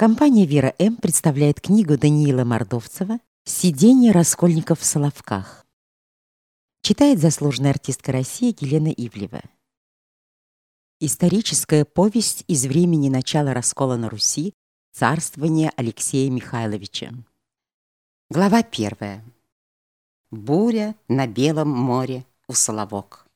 Компания «Вера М.» представляет книгу Даниила Мордовцева «Сидение раскольников в Соловках». Читает заслуженная артистка России Елена Ивлева. Историческая повесть из времени начала раскола на Руси царствования Алексея Михайловича. Глава первая. Буря на Белом море у Соловок.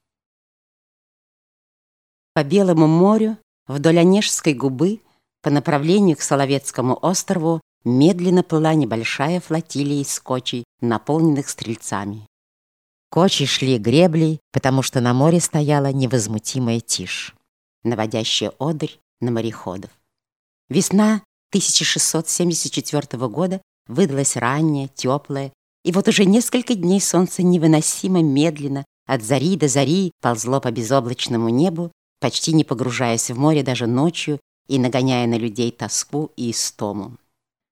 По Белому морю вдоль Онежской губы по направлению к Соловецкому острову медленно плыла небольшая флотилия из кочей, наполненных стрельцами. Кочи шли греблей, потому что на море стояла невозмутимая тишь, наводящая одырь на мореходов. Весна 1674 года выдалась ранняя, теплая, и вот уже несколько дней солнце невыносимо медленно от зари до зари ползло по безоблачному небу, почти не погружаясь в море даже ночью и нагоняя на людей тоску и истому.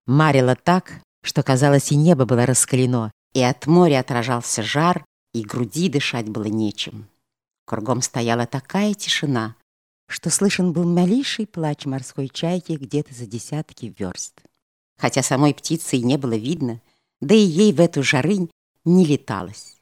Марило так, что, казалось, и небо было раскалено, и от моря отражался жар, и груди дышать было нечем. Кругом стояла такая тишина, что слышен был малейший плач морской чайки где-то за десятки верст. Хотя самой птицы и не было видно, да и ей в эту жарынь не леталось.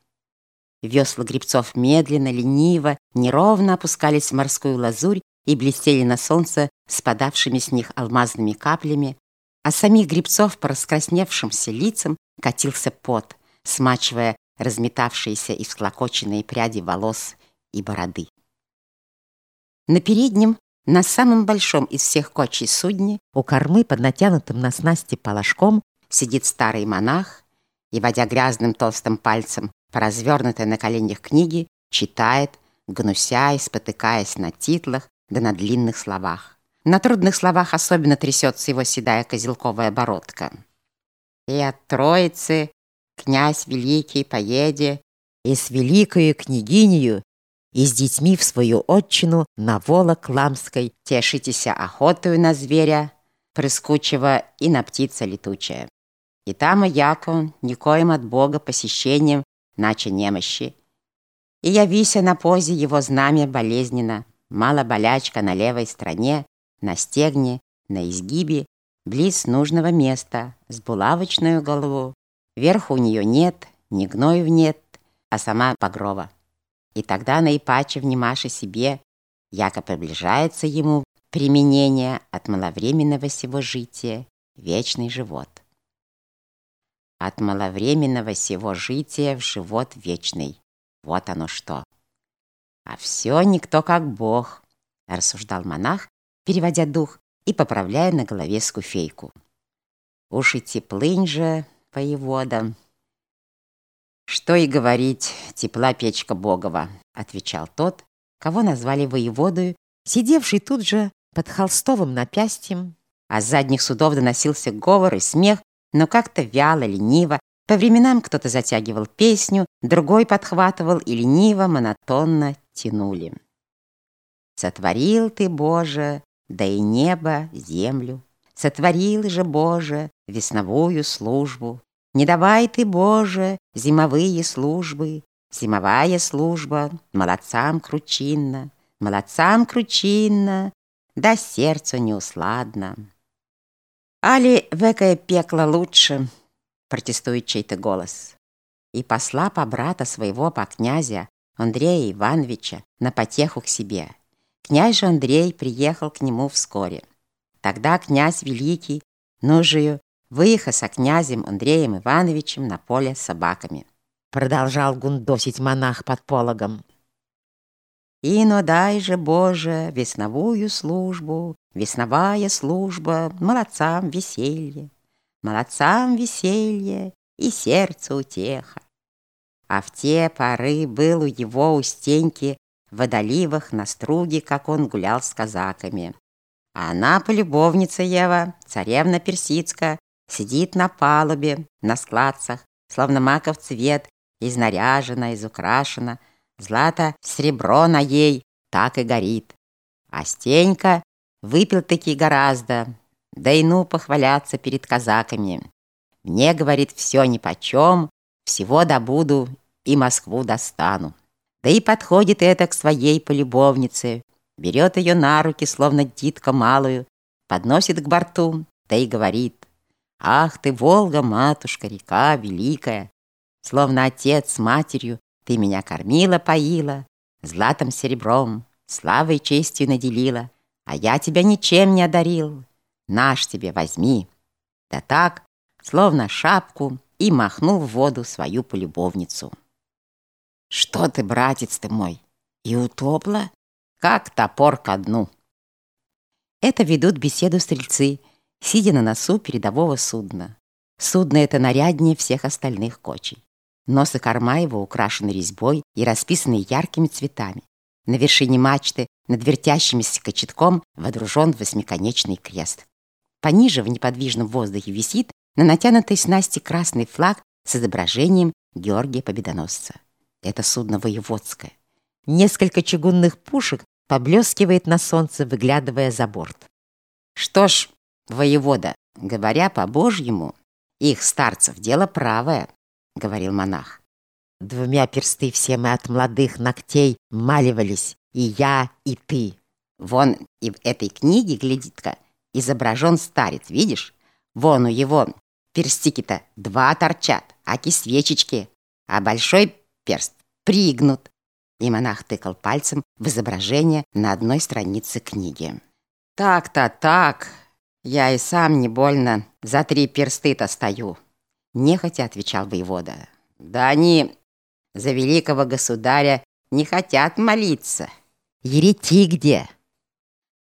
Весла грибцов медленно, лениво, неровно опускались в морскую лазурь и блестели на солнце спадавшими с них алмазными каплями, а самих грибцов по раскрасневшимся лицам катился пот, смачивая разметавшиеся и всклокоченные пряди волос и бороды. На переднем, на самом большом из всех кочей судне, у кормы под натянутым на снасти палашком сидит старый монах и, водя грязным толстым пальцем по развернутой на коленях книги, читает, гнуся и спотыкаясь на титлах да на длинных словах. На трудных словах особенно трясется его седая козелковая бородка. И от Троицы князь великий поеде, и с великою княгинею, и с детьми в свою отчину на волок ламской тешитеся охотою на зверя, прыскучего и на птица летучая. И там и яко никоим от Бога посещением, наче немощи. И явися на позе его знамя болезненно, мало болячка на левой стороне, на стегне, на изгибе, близ нужного места, с булавочную голову. Верху у нее нет, ни гноев нет, а сама погрова. И тогда наипаче внимаше себе, яко приближается ему применение от маловременного сего жития вечный живот. От маловременного сего жития в живот вечный. Вот оно что. А все никто как Бог, рассуждал монах, переводя дух и поправляя на голове скуфейку. Уж и теплынь же воевода. Что и говорить, тепла печка Богова, отвечал тот, кого назвали воеводою, сидевший тут же под холстовым напястьем, а с задних судов доносился говор и смех, но как-то вяло, лениво, по временам кто-то затягивал песню, другой подхватывал и лениво, монотонно тянули. «Сотворил ты, Боже, да и небо, землю. Сотворил же, Боже, весновую службу. Не давай ты, Боже, зимовые службы. Зимовая служба молодцам кручинна, молодцам кручинна, да сердцу неусладно. Али векое пекло лучше, протестует чей-то голос. И посла по брата своего, по князя, Андрея Ивановича, на потеху к себе. Князь же Андрей приехал к нему вскоре. Тогда князь Великий, ножию, выехал со князем Андреем Ивановичем на поле с собаками. Продолжал гундосить монах под пологом. «И но дай же, Боже, весновую службу, весновая служба, молодцам веселье, молодцам веселье и сердце утеха. А в те поры был у его у стеньки в Водоливах на струге, как он гулял с казаками. А она, полюбовница Ева, царевна персидская, сидит на палубе, на складцах, словно маков цвет, изнаряжена, изукрашена, злато серебро на ей так и горит. А Стенька выпил-таки гораздо, да и ну похваляться перед казаками. Мне, говорит, все нипочем, всего добуду и Москву достану. Да и подходит это к своей полюбовнице, берет ее на руки, словно дитка малую, подносит к борту, да и говорит. Ах ты, Волга, матушка, река великая, Словно отец с матерью ты меня кормила, поила, Златом серебром, славой честью наделила, А я тебя ничем не одарил. Наш тебе возьми. Да так, словно шапку, и махнул в воду свою полюбовницу. Что ты, братец ты мой, и утопла, как топор ко дну. Это ведут беседу стрельцы, сидя на носу передового судна. Судно это наряднее всех остальных кочей. Нос и корма его украшены резьбой и расписаны яркими цветами. На вершине мачты над вертящимся кочетком водружен восьмиконечный крест. Пониже в неподвижном воздухе висит на натянутой снасти красный флаг с изображением Георгия Победоносца. Это судно воеводское. Несколько чугунных пушек поблескивает на солнце, выглядывая за борт. Что ж, воевода, говоря по-божьему, их старцев дело правое, говорил монах. Двумя персты все мы от молодых ногтей маливались, и я, и ты. Вон и в этой книге, глядит-ка, изображен старец, видишь? Вон у его перстики-то два торчат, аки свечечки, а большой перст пригнут. И монах тыкал пальцем в изображение на одной странице книги. «Так-то так, я и сам не больно за три персты-то стою», нехотя отвечал воевода. «Да они за великого государя не хотят молиться. Ерети где?»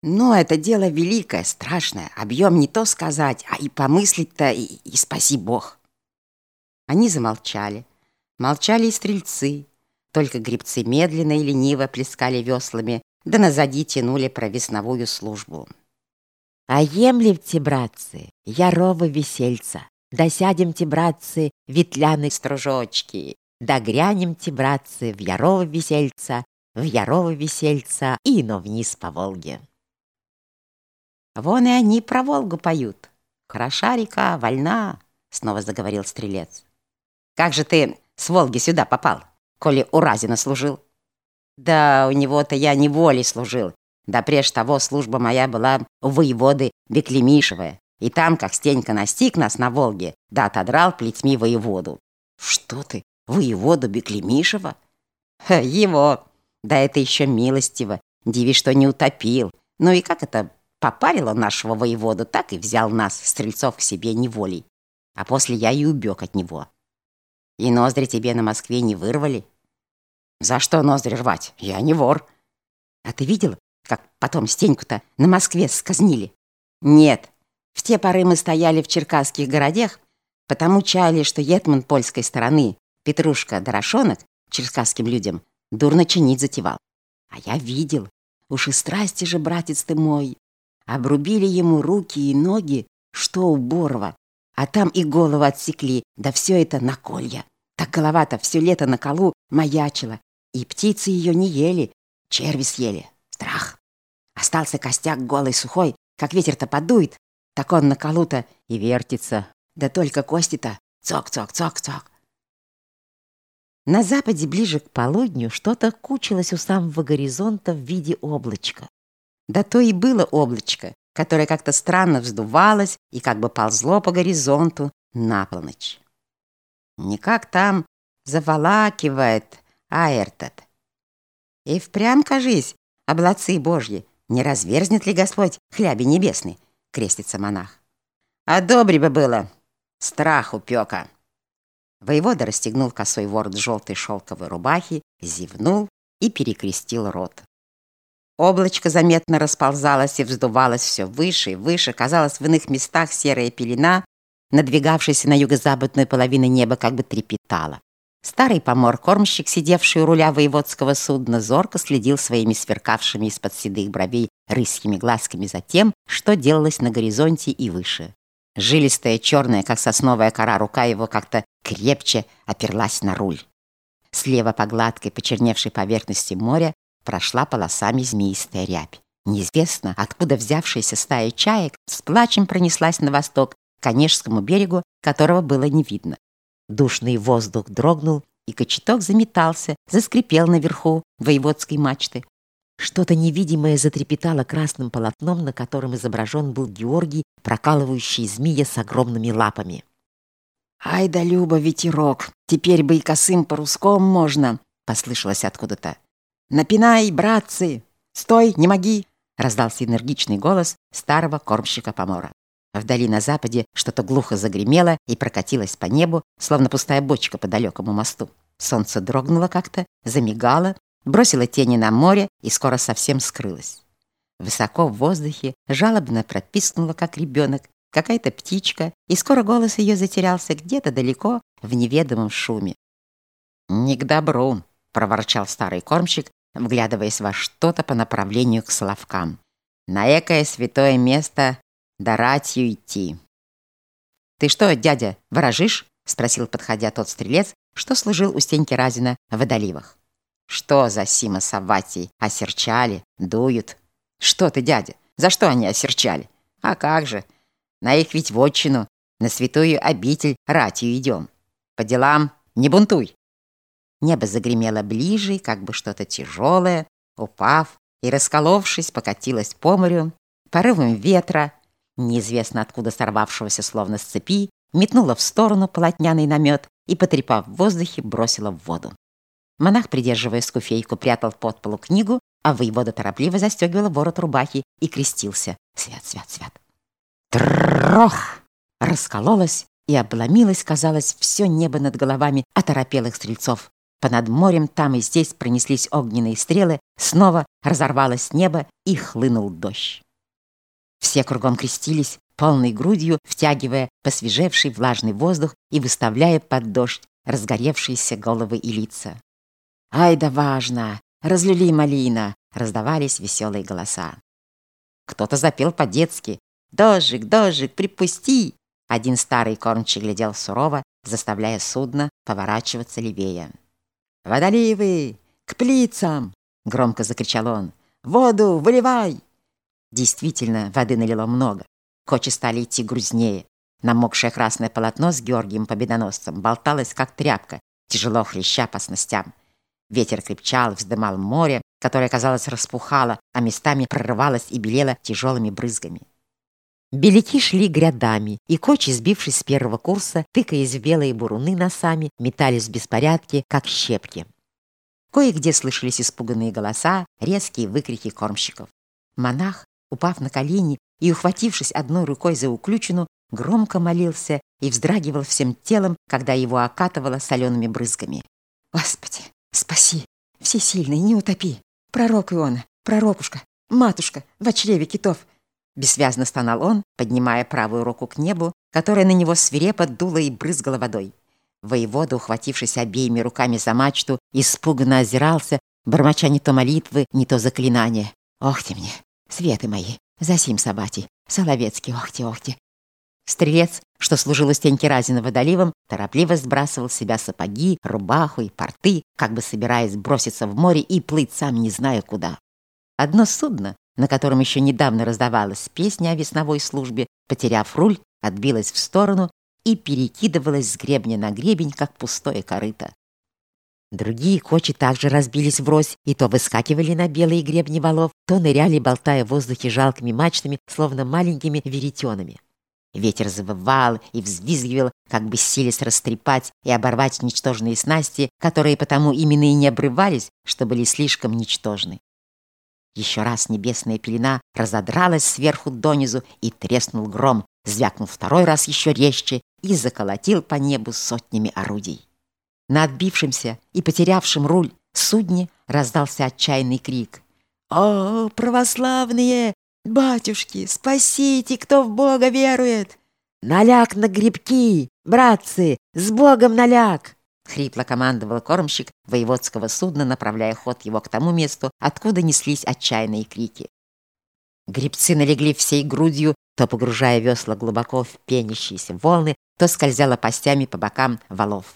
Но это дело великое, страшное. Объем не то сказать, а и помыслить-то, и, и спаси Бог. Они замолчали. Молчали и стрельцы. Только грибцы медленно и лениво плескали веслами, да назади тянули провесновую службу. «А емлевте, братцы, ярова весельца, да сядемте, братцы, ветляны стружочки, да грянемте, братцы, в ярова весельца, в ярова весельца и но вниз по Волге». Вон и они про Волгу поют. Хороша река, вольна, снова заговорил стрелец. Как же ты с Волги сюда попал, коли у Разина служил? Да у него-то я неволей служил. Да прежде того служба моя была у воеводы Беклемишевая. И там, как Стенька настиг нас на Волге, да отодрал плетьми воеводу. Что ты, воеводу Беклемишева? Ха, его. Да это еще милостиво. Диви, что не утопил. Ну и как это Попарил он нашего воеводу, так и взял нас, стрельцов, к себе неволей. А после я и убег от него. И ноздри тебе на Москве не вырвали? За что ноздри рвать? Я не вор. А ты видел, как потом Стеньку-то на Москве сказнили? Нет. В те поры мы стояли в черкасских городах, потому чаяли, что етман польской стороны, Петрушка Дорошонок, черкасским людям, дурно чинить затевал. А я видел. Уж и страсти же, братец ты мой, Обрубили ему руки и ноги, что у Борова, а там и голову отсекли, да все это на колья. Так голова-то все лето на колу маячила, и птицы ее не ели, черви съели. Страх. Остался костяк голый, сухой, как ветер-то подует, так он на колу-то и вертится. Да только кости-то цок-цок-цок-цок. На западе, ближе к полудню, что-то кучилось у самого горизонта в виде облачка. Да то и было облачко, которое как-то странно вздувалось и как бы ползло по горизонту на полночь. Никак там заволакивает Аэртот. И впрямь, кажись, облацы божьи, не разверзнет ли Господь хляби небесный, крестится монах. А добре бы было, страх упека. Воевода расстегнул косой ворот желтой шелковой рубахи, зевнул и перекрестил рот. Облачко заметно расползалось и вздувалось все выше и выше. Казалось, в иных местах серая пелена, надвигавшаяся на юго-западную половину неба, как бы трепетала. Старый помор-кормщик, сидевший у руля воеводского судна, зорко следил своими сверкавшими из-под седых бровей рысьими глазками за тем, что делалось на горизонте и выше. Жилистая, черная, как сосновая кора, рука его как-то крепче оперлась на руль. Слева по гладкой, почерневшей поверхности моря прошла полосами змеистая рябь. Неизвестно, откуда взявшаяся стая чаек с плачем пронеслась на восток к Онежскому берегу, которого было не видно. Душный воздух дрогнул, и кочеток заметался, заскрипел наверху воеводской мачты. что-то невидимое затрепетало красным полотном, на котором изображен был Георгий, прокалывающий змея с огромными лапами. «Ай да, Люба, ветерок! Теперь бы и косым паруском можно!» — послышалось откуда-то. «Напинай, братцы! Стой, не моги!» — раздался энергичный голос старого кормщика помора. Вдали на западе что-то глухо загремело и прокатилось по небу, словно пустая бочка по далекому мосту. Солнце дрогнуло как-то, замигало, бросило тени на море и скоро совсем скрылось. Высоко в воздухе жалобно пропискнула, как ребенок, какая-то птичка, и скоро голос ее затерялся где-то далеко в неведомом шуме. «Не к добру», — проворчал старый кормщик, вглядываясь во что-то по направлению к Соловкам. «На экое святое место да ратью идти». «Ты что, дядя, ворожишь?» — спросил, подходя тот стрелец, что служил у Стеньки Разина в Водоливах. «Что за Сима Саватий? Осерчали, дуют». «Что ты, дядя? За что они осерчали? А как же? На их ведь вотчину, на святую обитель ратью идем. По делам не бунтуй». Небо загремело ближе, как бы что-то тяжелое, упав и, расколовшись, покатилось по морю, порывом ветра, неизвестно откуда сорвавшегося словно с цепи, метнула в сторону полотняный намет и, потрепав в воздухе, бросила в воду. Монах, придерживая скуфейку, прятал под полу книгу, а воевода торопливо застегивала ворот рубахи и крестился. Свят, свят, свят. Трох! Раскололась и обломилось, казалось, все небо над головами оторопелых стрельцов. По над морем там и здесь пронеслись огненные стрелы, снова разорвалось небо и хлынул дождь. Все кругом крестились, полной грудью втягивая посвежевший влажный воздух и выставляя под дождь разгоревшиеся головы и лица. «Ай да важно! Разлюли малина!» — раздавались веселые голоса. Кто-то запел по-детски «Дожик, дожик, припусти!» Один старый кормчий глядел сурово, заставляя судно поворачиваться левее. «Водоливы! К плицам!» — громко закричал он. «Воду выливай!» Действительно, воды налило много. Кочи стали идти грузнее. Намокшее красное полотно с Георгием Победоносцем болталось, как тряпка, тяжело хлеща по снастям. Ветер крепчал, вздымал море, которое, казалось, распухало, а местами прорывалось и белело тяжелыми брызгами. Беляки шли грядами, и кочи, сбившись с первого курса, тыкаясь в белые буруны носами, метались в беспорядке, как щепки. Кое-где слышались испуганные голоса, резкие выкрики кормщиков. Монах, упав на колени и, ухватившись одной рукой за уключину, громко молился и вздрагивал всем телом, когда его окатывало солеными брызгами. «Господи, спаси! Всесильный, не утопи! Пророк Иона, пророкушка, матушка в чреве китов!» Бессвязно стонал он, поднимая правую руку к небу, которая на него свирепо дула и брызгала водой. Воевода, ухватившись обеими руками за мачту, испуганно озирался, бормоча не то молитвы, не то заклинания. «Ох ты мне! Светы мои! Засим собати! Соловецкий, охти, охти!» Стрелец, что служил у стенки Разина водоливом, торопливо сбрасывал с себя сапоги, рубаху и порты, как бы собираясь броситься в море и плыть сам не зная куда. Одно судно, на котором еще недавно раздавалась песня о весновой службе, потеряв руль, отбилась в сторону и перекидывалась с гребня на гребень, как пустое корыто. Другие кочи также разбились врозь и то выскакивали на белые гребни валов, то ныряли, болтая в воздухе жалкими мачтами, словно маленькими веретенами. Ветер завывал и взвизгивал, как бы силясь растрепать и оборвать ничтожные снасти, которые потому именно и не обрывались, что были слишком ничтожны. Еще раз небесная пелена разодралась сверху донизу, и треснул гром, звякнул второй раз еще резче и заколотил по небу сотнями орудий. На отбившемся и потерявшем руль судне раздался отчаянный крик. «О, православные! Батюшки, спасите, кто в Бога верует! Наляк на грибки, братцы, с Богом наляк!» Хрипло командовал кормщик воеводского судна, направляя ход его к тому месту, откуда неслись отчаянные крики. Грибцы налегли всей грудью, то погружая весла глубоко в пенящиеся волны, то скользя лопастями по бокам валов.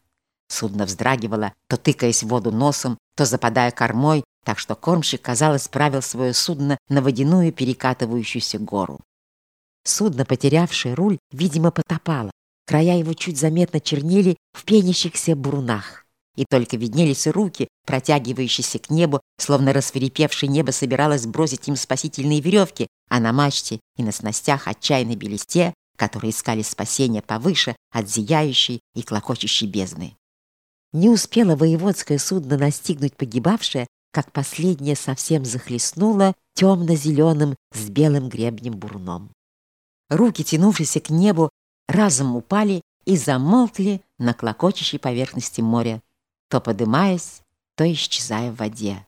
Судно вздрагивало, то тыкаясь в воду носом, то западая кормой, так что кормщик, казалось, правил свое судно на водяную перекатывающуюся гору. Судно, потерявшее руль, видимо, потопало. Края его чуть заметно чернели в пенящихся бурунах. и только виднелись руки, протягивающиеся к небу, словно рассверепевшее небо собиралось бросить им спасительные веревки, а на мачте и на снастях отчаянно бились те, которые искали спасения повыше от зияющей и клокочущей бездны. Не успело воеводское судно настигнуть погибавшее, как последнее совсем захлестнуло темно-зеленым с белым гребнем бурном. Руки, тянувшиеся к небу, разом упали и замолкли на клокочущей поверхности моря, то подымаясь, то исчезая в воде.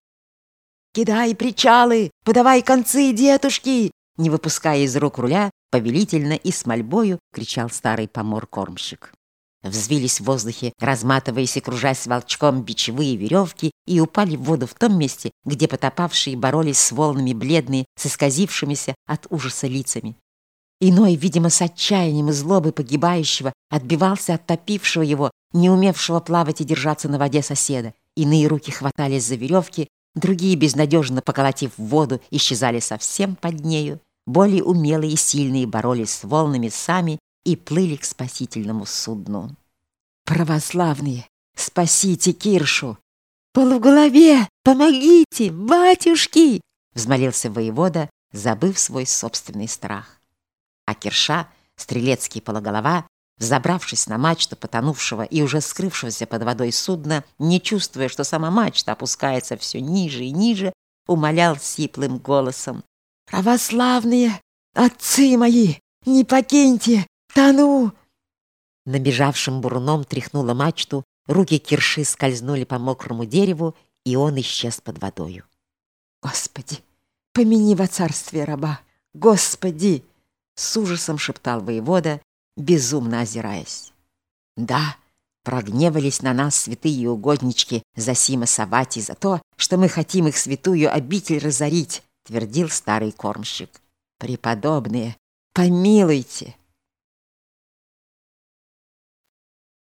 «Кидай причалы! Подавай концы, детушки!» Не выпуская из рук руля, повелительно и с мольбою кричал старый помор-кормщик. Взвились в воздухе, разматываясь и кружась волчком бичевые веревки, и упали в воду в том месте, где потопавшие боролись с волнами бледные, с исказившимися от ужаса лицами. Иной, видимо, с отчаянием и злобой погибающего, отбивался от топившего его, не умевшего плавать и держаться на воде соседа. Иные руки хватались за веревки, другие, безнадежно поколотив в воду, исчезали совсем под нею. Более умелые и сильные боролись с волнами сами и плыли к спасительному судну. «Православные, спасите Киршу!» «Полуголове, помогите, батюшки!» взмолился воевода, забыв свой собственный страх. А Кирша, стрелецкий полуголова, Взобравшись на мачту потонувшего и уже скрывшегося под водой судна, не чувствуя, что сама мачта опускается все ниже и ниже, умолял сиплым голосом. «Православные отцы мои, не покиньте, тону!» Набежавшим бурном тряхнула мачту, руки Кирши скользнули по мокрому дереву, и он исчез под водою. «Господи, помяни во царстве раба! Господи!» С ужасом шептал воевода, безумно озираясь. «Да, прогневались на нас святые угоднички Засима Савати за то, что мы хотим их святую обитель разорить», твердил старый кормщик. «Преподобные, помилуйте!»